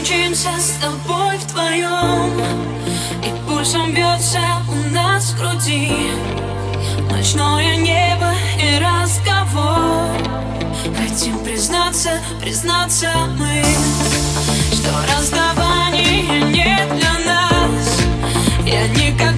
мчимся с тобой вдвоем. И пульсом бьется у нас в груди. Ночное небо и разговор. Хотим признаться, признаться мы Что расставание не для нас. Я никогда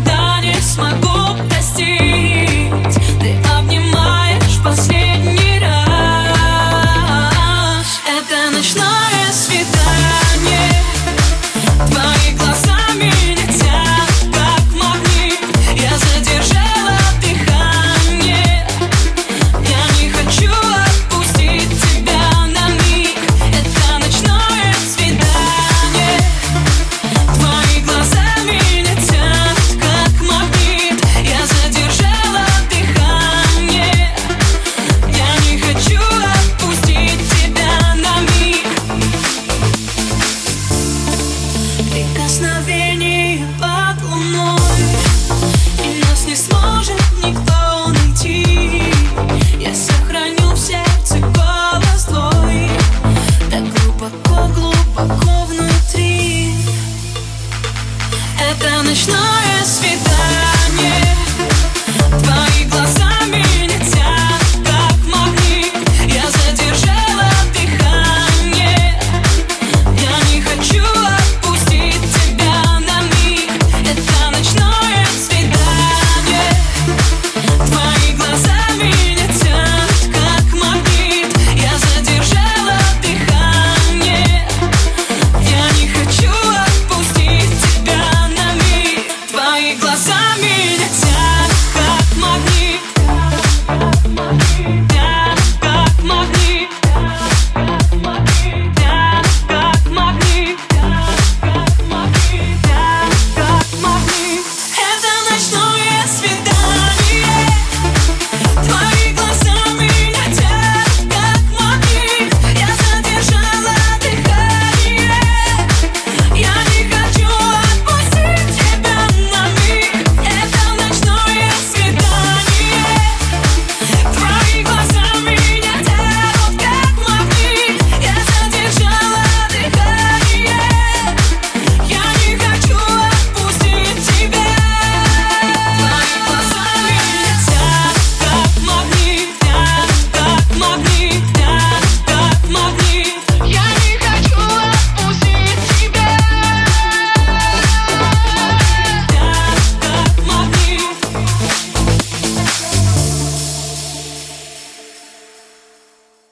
me.